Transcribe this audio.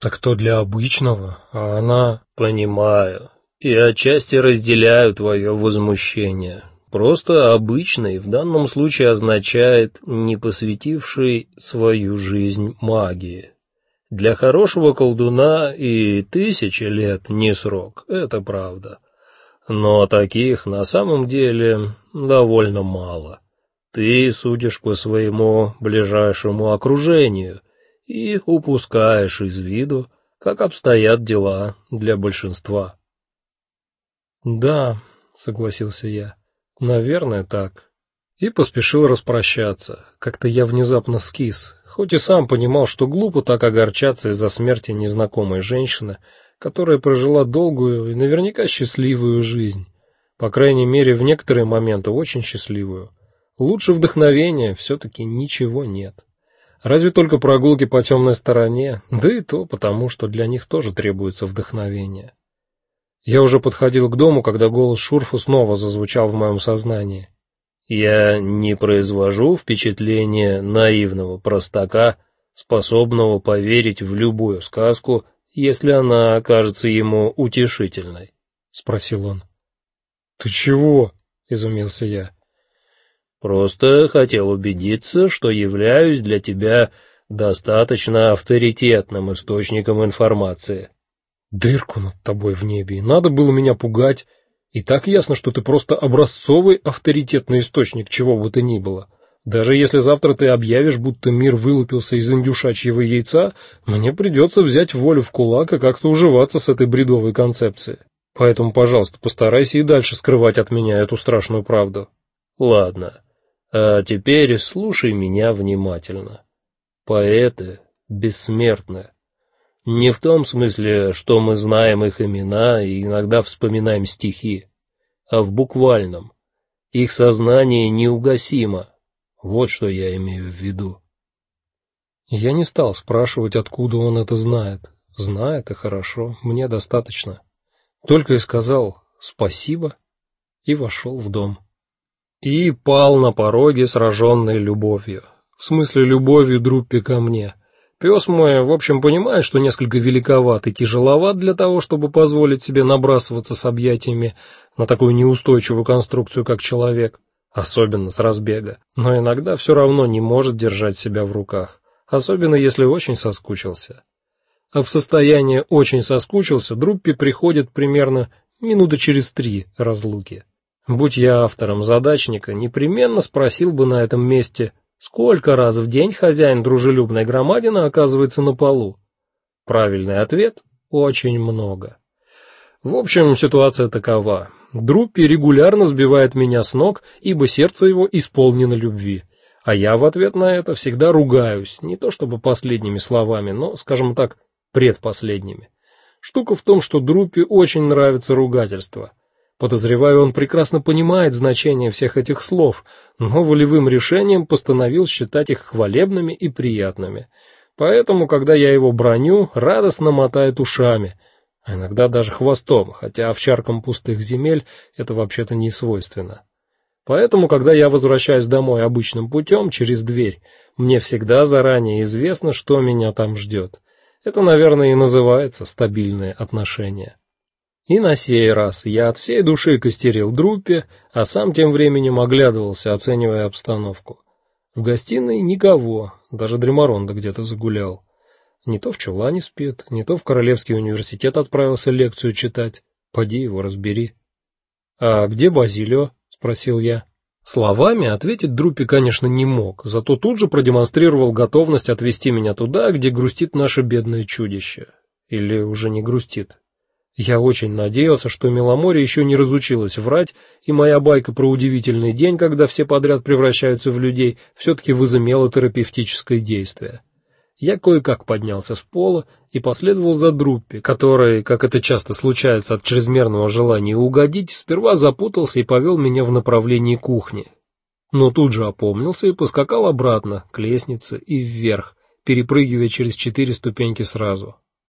Так то для обычного, а она, понимаю, и отчасти разделяю твое возмущение. Просто обычный в данном случае означает не посвятивший свою жизнь магии. Для хорошего колдуна и тысячи лет не срок, это правда. Но таких на самом деле довольно мало. Ты судишь по своему ближайшему окружению и упускаешь из виду, как обстоят дела для большинства. Да, согласился я. Наверное, так. И поспешил распрощаться. Как-то я внезапно скис, хоть и сам понимал, что глупо так огорчаться из-за смерти незнакомой женщины, которая прожила долгую и наверняка счастливую жизнь. По крайней мере, в некоторые моменты очень счастливую. Лучше вдохновения все таки ничего нет. Разве только прогулки по темной стороне, да и то потому, что для них тоже требуется вдохновение. Я уже подходил к дому, когда голос Шурфа снова зазвучал в моем сознании. Я не произвожу впечатления наивного простака, способного поверить в любую сказку, если она окажется ему утешительной, спросил он. Ты чего? изумился я. Просто хотел убедиться, что являюсь для тебя достаточно авторитетным источником информации. Дырку над тобой в небе. Надо было меня пугать. И так ясно, что ты просто образцовый авторитетный источник чего бы то ни было. Даже если завтра ты объявишь, будто мир вылупился из индюшачьего яйца, мне придется взять волю в кулак и как-то уживаться с этой бредовой концепцией. Поэтому, пожалуйста, постарайся и дальше скрывать от меня эту страшную правду. Ладно. А теперь слушай меня внимательно. Поэты бессмертны. Не в том смысле, что мы знаем их имена и иногда вспоминаем стихи, а в буквальном. Их сознание неугасимо. Вот что я имею в виду. Я не стал спрашивать, откуда он это знает. Знает и хорошо, мне достаточно. Только и сказал: "Спасибо" и вошел в дом. И пал на пороге сраженный любовью. В смысле любовью Друппи ко мне. Пес мой, в общем, понимает, что несколько великоват и тяжеловат для того, чтобы позволить себе набрасываться с объятиями на такую неустойчивую конструкцию, как человек, особенно с разбега. Но иногда все равно не может держать себя в руках, особенно если очень соскучился. А в состоянии очень соскучился Друппи приходит примерно минуты через три разлуки. Будь я автором задачника, непременно спросил бы на этом месте, Сколько раз в день хозяин дружелюбной громадины оказывается на полу? Правильный ответ очень много. В общем, ситуация такова: Друппи регулярно сбивает меня с ног, ибо сердце его исполнено любви. А я в ответ на это всегда ругаюсь, не то чтобы последними словами, но, скажем так, предпоследними. Штука в том, что Друппи очень нравится ругательство. Подозреваю, он прекрасно понимает значение всех этих слов, но волевым решением постановил считать их хвалебными и приятными. Поэтому, когда я его броню, радостно мотает ушами, а иногда даже хвостом, хотя овчаркам пустых земель это вообще-то не свойственно. Поэтому, когда я возвращаюсь домой обычным путем через дверь, мне всегда заранее известно, что меня там ждет. Это, наверное, и называется стабильные отношения. И на сей раз я от всей души костерил Друппе, а сам тем временем оглядывался, оценивая обстановку. В гостиной никого, даже Дремаронда где-то загулял. Не то в чулане спит, не то в Королевский университет отправился лекцию читать. Поди его разбери. А где Базилио? спросил я. Словами ответить Друппи, конечно, не мог, зато тут же продемонстрировал готовность отвезти меня туда, где грустит наше бедное чудище. Или уже не грустит. Я очень надеялся, что Миломорье еще не разучилась врать, и моя байка про удивительный день, когда все подряд превращаются в людей, все таки возымела терапевтическое действие. Я кое-как поднялся с пола и последовал за Друппи, который, как это часто случается от чрезмерного желания угодить, сперва запутался и повел меня в направлении кухни. Но тут же опомнился и поскакал обратно к лестнице и вверх, перепрыгивая через четыре ступеньки сразу.